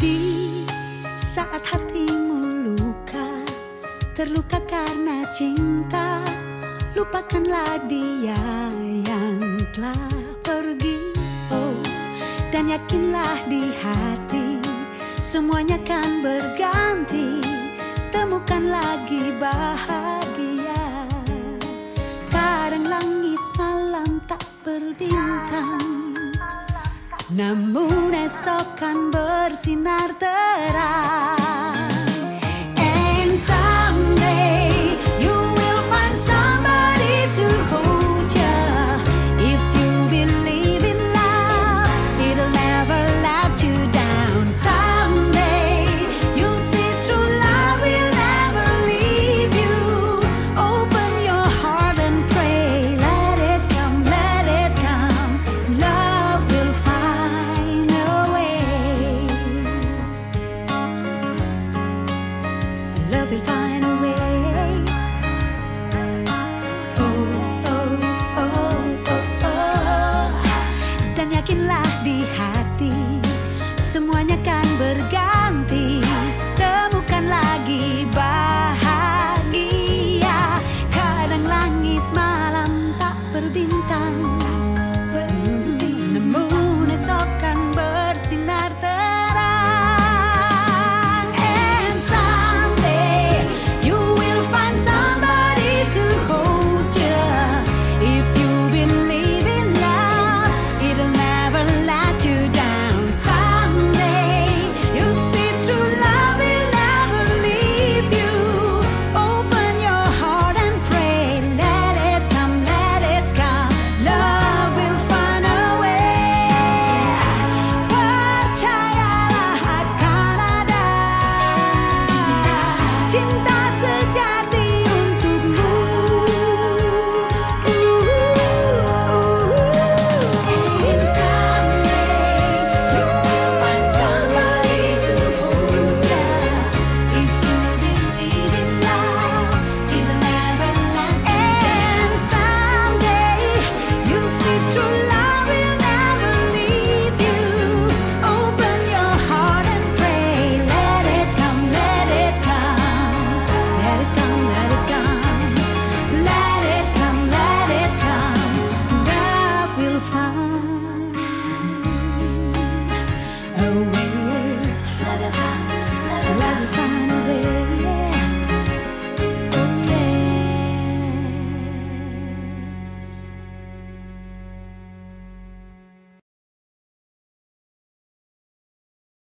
Di saat hatimu luka Terluka karena cinta Lupakanlah dia yang telah pergi. Oh, dan yakinlah di hati Semuanya kan berganti. Temukan lagi bahagia. Kadang langit malam tak berbintang. Namun esok kan sin arterá yakinlah di hati semuanya kan berganti